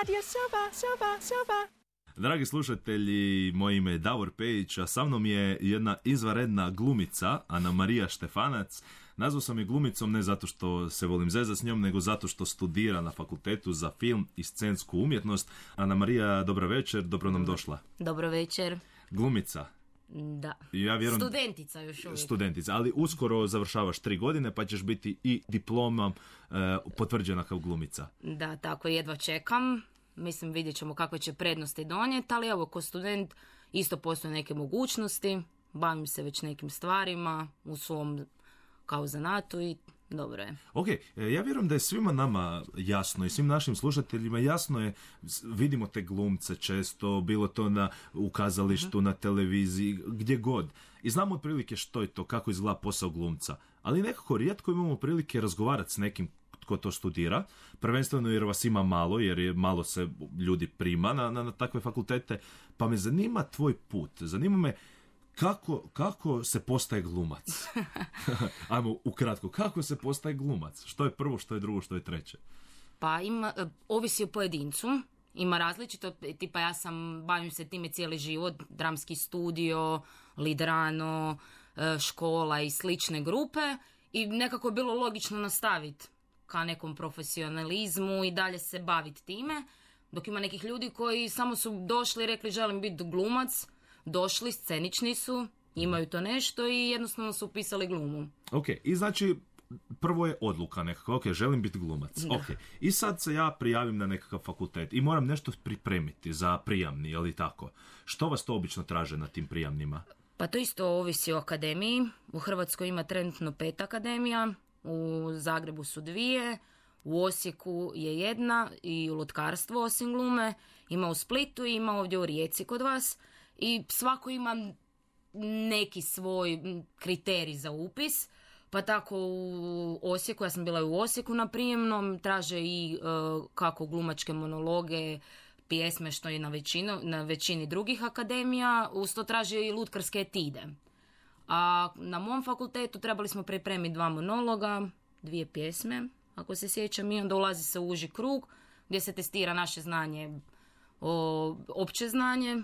Radio Sova, Sova, Sova. Dragi slušatelji, moje ime je Davor Pejić, a sa mnom je jedna izvaredna glumica, Ana Marija Štefanac. Nazvao sam je glumicom ne zato što se volim zezati s njom, nego zato što studira na fakultetu za film i scensku umjetnost. Ana Marija, dobro večer, dobro nam došla. Dobro večer. Glumica. Da. Ja vjerujem, Studentica još uvijek. studentica, ali uskoro završavaš tri godine pa ćeš biti i diplomom e, potvrđena kao glumica. Da, tako jedva čekam. Mislim, vidjet ćemo kakve će prednosti donijeti, ali evo, ko student isto postoje neke mogućnosti. Bavim se već nekim stvarima u svom kao zanatu i dobro je. Ok, e, ja vjerujem da je svima nama jasno i svim našim slušateljima jasno je, vidimo te glumce često, bilo to na, u kazalištu, na televiziji, gdje god. I znamo otprilike što je to, kako izgleda posao glumca. Ali nekako rijetko imamo prilike razgovarati s nekim tko to studira, prvenstveno jer vas ima malo, jer je malo se ljudi prima na, na, na takve fakultete, pa me zanima tvoj put, zanima me kako, kako se postaje glumac? Ajmo ukratko, kako se postaje glumac? Što je prvo, što je drugo, što je treće? Pa ima, e, ovisi o pojedincu. Ima različito, tipa ja sam, bavim se time cijeli život, dramski studio, lidrano, e, škola i slične grupe i nekako je bilo logično nastaviti ka nekom profesionalizmu i dalje se baviti time. Dok ima nekih ljudi koji samo su došli i rekli želim biti glumac, došli, scenični su, imaju to nešto i jednostavno su upisali glumu. Ok, i znači prvo je odluka nekako, ok, želim biti glumac. Ok, i sad se ja prijavim na nekakav fakultet i moram nešto pripremiti za prijamni, je li tako? Što vas to obično traže na tim prijamnima? Pa to isto ovisi o akademiji. U Hrvatskoj ima trenutno pet akademija, u Zagrebu su dvije, u Osijeku je jedna i u lutkarstvu osim glume, ima u Splitu i ima ovdje u Rijeci kod vas i svako ima neki svoj kriterij za upis. Pa tako u Osijeku, ja sam bila u Osijeku na prijemnom, traže i e, kako glumačke monologe, pjesme što i na, većinu, na većini drugih akademija, uz to traže i lutkarske etide. A na mom fakultetu trebali smo pripremiti dva monologa, dvije pjesme, ako se sjećam, i onda ulazi se u uži krug gdje se testira naše znanje, o, opće znanje,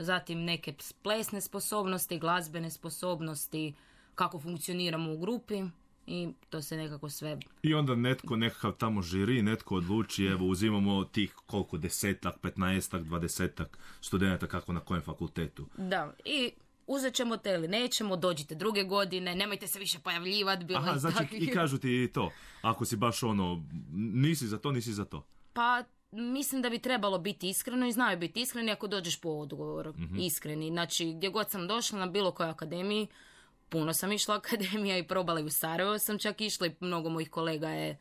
zatim neke plesne sposobnosti, glazbene sposobnosti, kako funkcioniramo u grupi i to se nekako sve I onda netko, nekakav tamo žiri, netko odluči, evo uzimamo tih koliko, desetak, petnaestak, dvadesetak studenta kako na kojem fakultetu. Da, i uzet ćemo te ili nećemo, dođite druge godine, nemojte se više pojavljivati, bilo Aha, znači i kažu ti i to, ako si baš ono, nisi za to, nisi za to. Pa mislim da bi trebalo biti iskreno i znaju biti iskreni ako dođeš po odgovor. Iskreni. Znači, gdje god sam došla na bilo kojoj akademiji, puno sam išla akademija i probala i u Sarajevo sam čak išla i mnogo mojih kolega je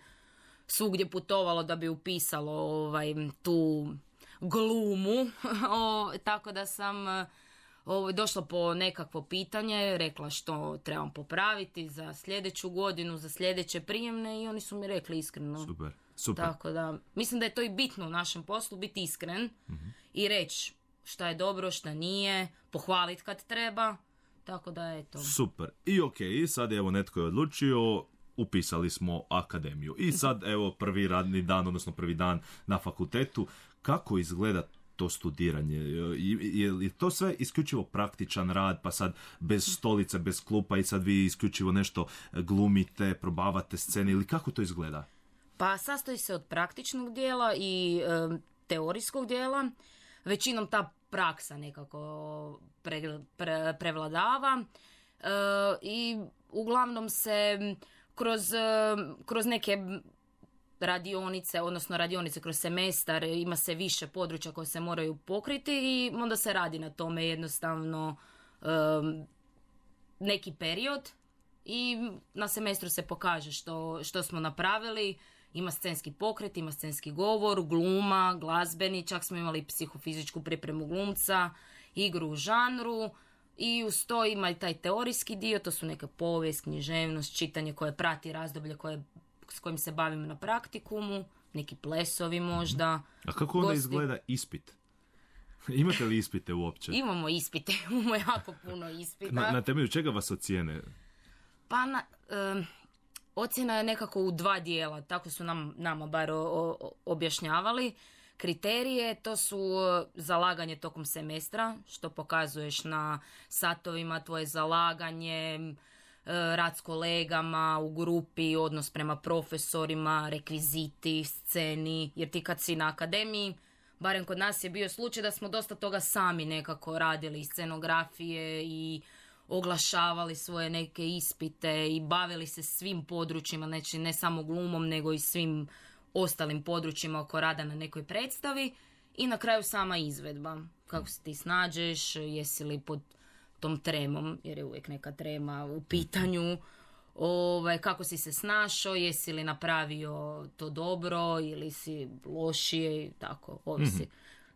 svugdje putovalo da bi upisalo ovaj, tu glumu. o, tako da sam eh, ovaj, došla po nekakvo pitanje, rekla što trebam popraviti za sljedeću godinu, za sljedeće prijemne i oni su mi rekli iskreno. Super, super. Tako da, mislim da je to i bitno u našem poslu, biti iskren i reći šta je dobro, šta nije, pohvaliti kad treba. Tako da, eto. Super. I ok, sad evo netko je odlučio, upisali smo akademiju. I sad evo prvi radni dan, odnosno prvi dan na fakultetu. Kako izgleda to studiranje? I- Je li to sve isključivo praktičan rad, pa sad bez stolice, bez klupa i sad vi isključivo nešto glumite, probavate scene ili kako to izgleda? Pa sastoji se od praktičnog dijela i e, teorijskog dijela. Većinom ta praksa nekako pre- pre- prevladava. E, I uglavnom se kroz, e, kroz neke radionice, odnosno radionice kroz semestar, ima se više područja koje se moraju pokriti i onda se radi na tome jednostavno em, neki period i na semestru se pokaže što, što smo napravili. Ima scenski pokret, ima scenski govor, gluma, glazbeni, čak smo imali psihofizičku pripremu glumca, igru u žanru i uz to ima i taj teorijski dio, to su neka povijest, književnost, čitanje koje prati razdoblje koje, s kojim se bavimo na praktikumu, neki plesovi možda. A kako onda Gosti. izgleda ispit? Imate li ispite uopće? Imamo ispite, imamo jako puno ispita. Na, na temelju čega vas ocijene? Pa na, em, ocjena je nekako u dva dijela, tako su nam, nama bar o- o- objašnjavali. kriterije, to su e, zalaganje tokom semestra, što pokazuješ na satovima, tvoje zalaganje, rad s kolegama u grupi, odnos prema profesorima, rekviziti, sceni, jer ti kad si na akademiji, barem kod nas je bio slučaj da smo dosta toga sami nekako radili, scenografije i oglašavali svoje neke ispite i bavili se svim područjima, znači ne samo glumom nego i svim ostalim područjima oko rada na nekoj predstavi i na kraju sama izvedba. Kako se ti snađeš, jesi li pod tom tremom, jer je uvijek neka trema u pitanju, ovaj, kako si se snašao, jesi li napravio to dobro ili si lošije i tako, ovisi.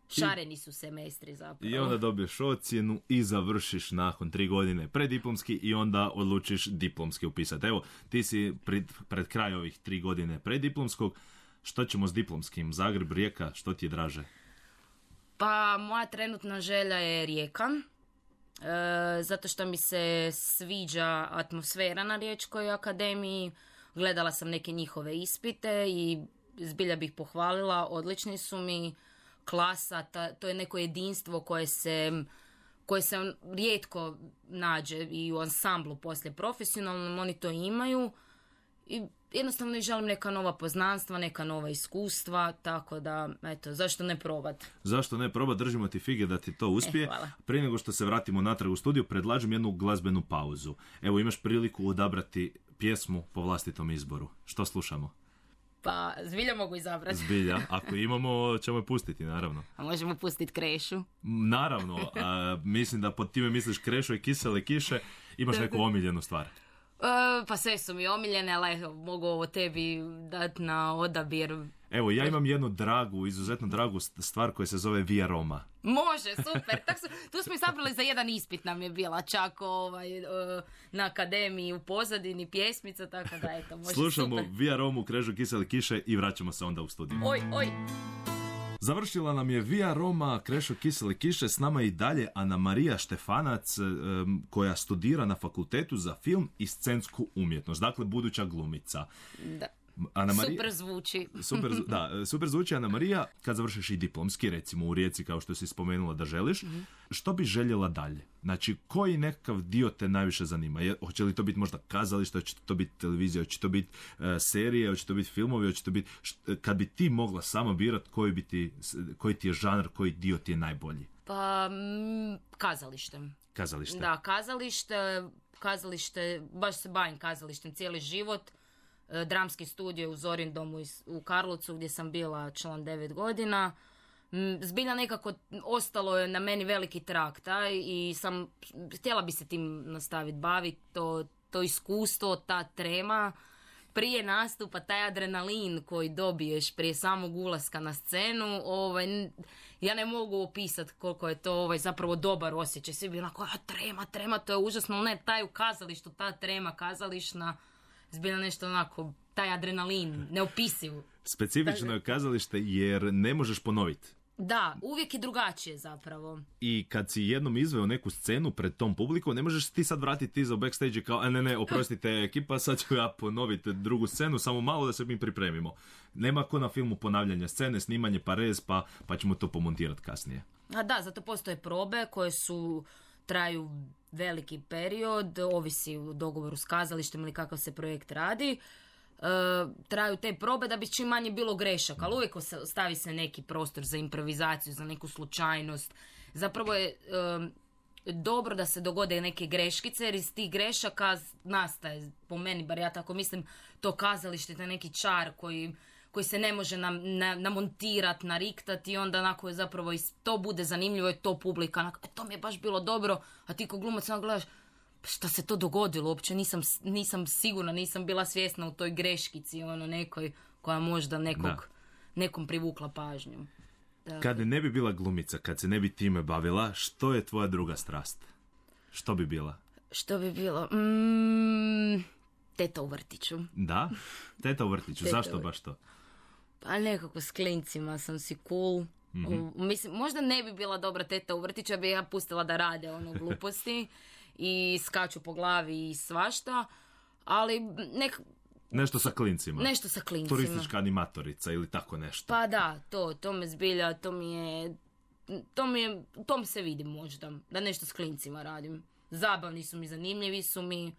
Šareni su semestri zapravo. I onda dobiješ ocjenu i završiš nakon tri godine preddiplomski i onda odlučiš diplomski upisati. Evo, ti si pred, pred kraj ovih tri godine preddiplomskog. Što ćemo s diplomskim? Zagreb, Rijeka, što ti je draže? Pa moja trenutna želja je Rijeka. E, zato što mi se sviđa atmosfera na Riječkoj akademiji. Gledala sam neke njihove ispite i zbilja bih pohvalila. Odlični su mi klasa, ta, to je neko jedinstvo koje se koje se rijetko nađe i u ansamblu poslije profesionalnom, oni to imaju i jednostavno želim neka nova poznanstva, neka nova iskustva, tako da, eto, zašto ne probat? Zašto ne probat, držimo ti fige da ti to uspije. E. Prije nego što se vratimo natrag u studiju, predlažem jednu glazbenu pauzu. Evo, imaš priliku odabrati pjesmu po vlastitom izboru. Što slušamo? Pa, zbilja mogu izabrati. Zbilja, ako imamo, ćemo je pustiti, naravno. A možemo pustiti krešu. Naravno, a, mislim da pod time misliš krešo i kisele kiše, imaš neku omiljenu stvar. E, pa sve su mi omiljene, ali mogu ovo tebi dati na odabir. Evo, ja imam jednu dragu, izuzetno dragu st- stvar koja se zove Via Roma. Može, super. Tak su, tu smo izabrali za jedan ispit nam je bila čak ovaj, e, na akademiji u pozadini pjesmica, tako da eto, može Slušamo super. Via Romu, krežu kisele kiše i vraćamo se onda u studiju. Oj, oj. Završila nam je Via Roma, Krešo Kisele Kiše, s nama i dalje Ana Marija Štefanac, koja studira na fakultetu za film i scensku umjetnost, dakle buduća glumica. Da. Ana Marija, Super zvuči. super, da, super zvuči Ana Marija, kad završiš i diplomski, recimo u Rijeci kao što si spomenula da želiš, što bi željela dalje? Znači, koji nekakav dio te najviše zanima? Je, hoće li to biti možda kazalište, hoće to biti televizija, hoće to biti e, serije, hoće to biti filmovi, hoće to biti... št- kad bi ti mogla sama birat koji, bi ti, koji ti je žanr, koji dio ti je najbolji? Pa, mm, kazalište. Kazalište. Da, kazalište, kazalište, baš se bavim kazalištem cijeli život. E, Dramski studio u Zorin domu u Karlovcu gdje sam bila član 9 godina. Zbilja nekako ostalo je na meni veliki trak taj i sam htjela bi se tim nastaviti baviti. To, to iskustvo, ta trema prije nastupa, taj adrenalin koji dobiješ prije samog ulaska na scenu, ovaj, ja ne mogu opisati koliko je to ovaj, zapravo dobar osjećaj. Svi bi onako, "A, trema, trema, to je užasno, ne, taj u kazalištu, ta trema kazališna, zbilja nešto onako, taj adrenalin, neopisiv. Specifično je kazalište jer ne možeš ponoviti. Da, uvijek je drugačije zapravo. I kad si jednom izveo neku scenu pred tom publikom, ne možeš ti sad vratiti iza u backstage kao, a ne, ne, oprostite ekipa, sad ću ja ponoviti drugu scenu, samo malo da se mi pripremimo. Nema ko na filmu ponavljanja scene, snimanje pa rez, pa, pa ćemo to pomontirati kasnije. A da, zato postoje probe koje su traju veliki period, ovisi u dogovoru s kazalištem ili kakav se projekt radi. E, traju te probe da bi čim manje bilo grešaka, ali uvijek stavi se neki prostor za improvizaciju, za neku slučajnost. Zapravo je e, dobro da se dogode neke greškice jer iz tih grešaka nastaje, po meni, bar ja tako mislim, to kazalište, taj neki čar koji, koji se ne može nam, na, namontirat, nariktat i onda onako je zapravo i to bude zanimljivo i to publika, onako, e, to mi je baš bilo dobro, a ti ko glumac onako gledaš, "Pa šta se to dogodilo, uopće nisam, nisam sigurna, nisam bila svjesna u toj greškici, ono nekoj koja možda nekog, Da. nekom privukla pažnju. Da. Kad ne bi bila glumica, kad se ne bi time bavila, što je tvoja druga strast? Što bi bila? Što bi bilo? Mm, teta u vrtiću. Da? Teta u vrtiću, Teta u zašto vrtiću. baš to? Pa nekako s klincima sam si cool. U- mislim, možda ne bi bila dobra teta u vrtiću, bi ja pustila da rade ono gluposti i skaču po glavi i svašta, ali nek, Nešto sa klincima. nešto sa klincima. Turistička animatorica ili tako nešto. Pa da, to, to me zbilja, to mi je, to mi je, tom se vidim možda, da nešto s klincima radim. Zabavni su mi, zanimljivi su mi,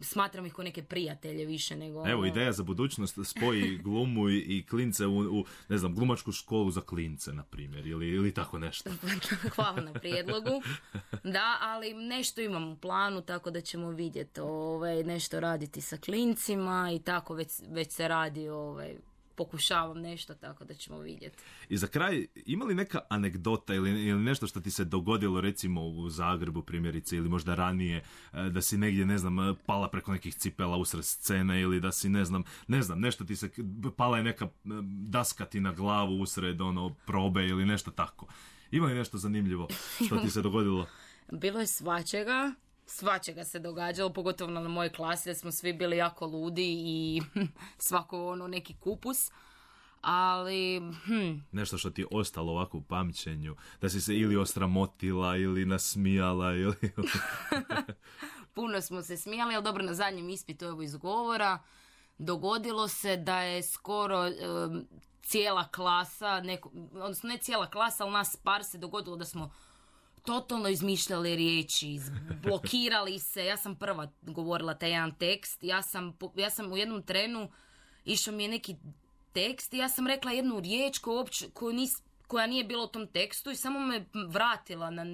smatram ih kao neke prijatelje više nego... Evo, ono- ideja za budućnost spoji glumu i, i klince u, u, ne znam, glumačku školu za klince, na primjer, ili, ili tako nešto. Hvala na prijedlogu. Da, ali nešto imam u planu, tako da ćemo vidjeti ovaj, nešto raditi sa klincima i tako već, već se radi, ovaj, pokušavam nešto, tako da ćemo vidjeti. I za kraj, ima li neka anegdota ili, ili nešto što ti se dogodilo recimo u Zagrebu primjerice ili možda ranije e, da si negdje, ne znam, e, pala preko nekih cipela usred scene ili da si, ne znam, ne znam, nešto ti se, pala je neka e, daska ti na glavu usred ono probe ili nešto tako. Ima li nešto zanimljivo što ti se dogodilo? Bilo je svačega, svačega se događalo, pogotovo na mojoj klasi, da smo svi bili jako ludi i svako ono neki kupus. Ali, hm, Nešto što ti je ostalo ovako u pamćenju, da si se ili osramotila ili nasmijala ili... puno smo se smijali, ali dobro, na zadnjem ispitu evo iz govora dogodilo se da je skoro em, cijela klasa, neko, odnosno ne cijela klasa, ali nas par se dogodilo da smo totalno izmišljali riječi, blokirali se. Ja sam prva govorila taj jedan tekst. Ja sam, ja sam u jednom trenu išao mi je neki tekst i ja sam rekla jednu riječ koju uopće, koju nis- koja nije bila u tom tekstu i samo me vratila na,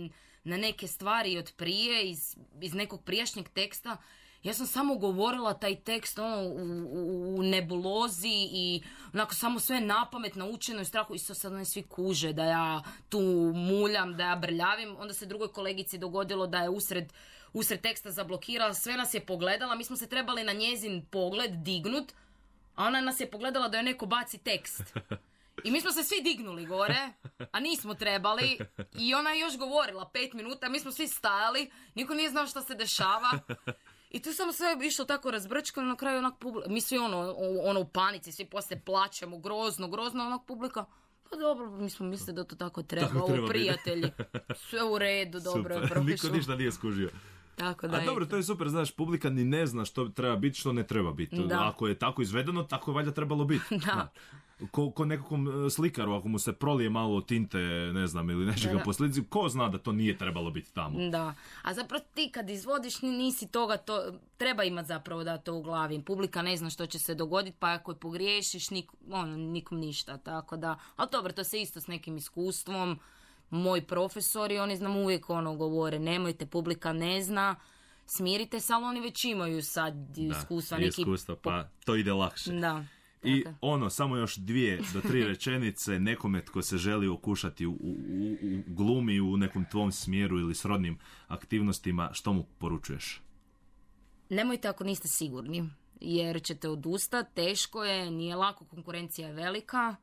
na neke stvari od prije, iz, iz nekog prijašnjeg teksta. Ja sam samo govorila taj tekst ono, u, u, u nebulozi i onako samo sve napamet naučeno i strahu i sad oni svi kuže da ja tu muljam, da ja brljavim. Onda se drugoj kolegici dogodilo da je usred, usred teksta zablokirala, sve nas je pogledala, mi smo se trebali na njezin pogled dignut, a ona nas je pogledala da joj neko baci tekst. I mi smo se svi dignuli gore, a nismo trebali. I ona je još govorila pet minuta, mi smo svi stajali, niko nije znao šta se dešava. I tu samo sve je išlo tako razbrčkano, na kraju onak publika, mi svi ono, ono u panici, svi poslije plaćemo, grozno, grozno, onak publika, pa dobro, mi smo mislili da to tako treba, Tako ovo treba biti. prijatelji, sve u redu, dobro je. Niko ništa nije skužio. Tako da, A dobro, to je super, znaš, publika ni ne zna što treba biti, što ne treba biti. Da. Ako je tako izvedeno, tako je valjda trebalo biti. Da. Ko, ko nekakvom e, slikaru, ako mu se prolije malo tinte, ne znam, ili nečega Da. po slici, ko zna da to nije trebalo biti tamo? Da, a zapravo ti kad izvodiš ni- nisi toga, to, treba imati zapravo da to u glavi. Publika ne zna što će se dogoditi, pa ako je pogriješiš, nik, ono, nikom ništa, tako da, ali dobro, to se isto s nekim iskustvom, moji profesori, oni znam uvijek ono govore, nemojte, publika ne zna, smirite se, ali oni već imaju sad iskustva, i neki... iskustva, pa to ide lakše. Da. I ono, samo još dvije do tri rečenice nekome tko se želi okušati u, u, glumi u nekom tvom smjeru ili srodnim aktivnostima, što mu poručuješ? Nemojte ako niste sigurni, jer ćete odustati, teško je, nije lako, konkurencija je velika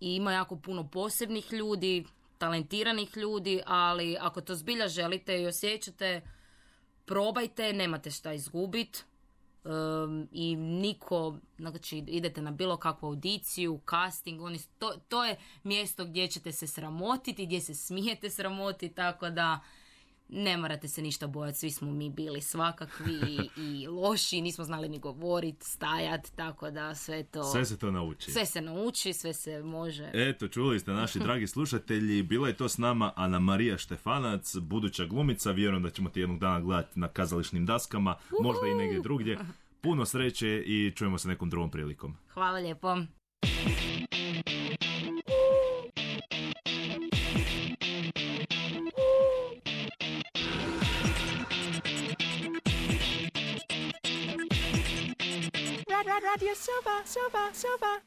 i ima jako puno posebnih ljudi, talentiranih ljudi, ali ako to zbilja želite i osjećate, probajte, nemate šta izgubit. Um, i niko, znači idete na bilo kakvu audiciju, casting, oni, to, to je mjesto gdje ćete se sramotiti, gdje se smijete sramotiti, tako da ne morate se ništa bojati, svi smo mi bili svakakvi i, i loši, nismo znali ni govorit, stajat, tako da sve to, Sve se to nauči. sve se nauči, sve se može. Eto, čuli ste naši dragi slušatelji, bila je to s nama Ana Marija Štefanac, buduća glumica, vjerujem da ćemo ti jednog dana gledati na kazališnim daskama, možda i negdje drugdje. Puno sreće i čujemo se nekom drugom prilikom. Hvala lijepo. Radio Silva, Silva, Silva.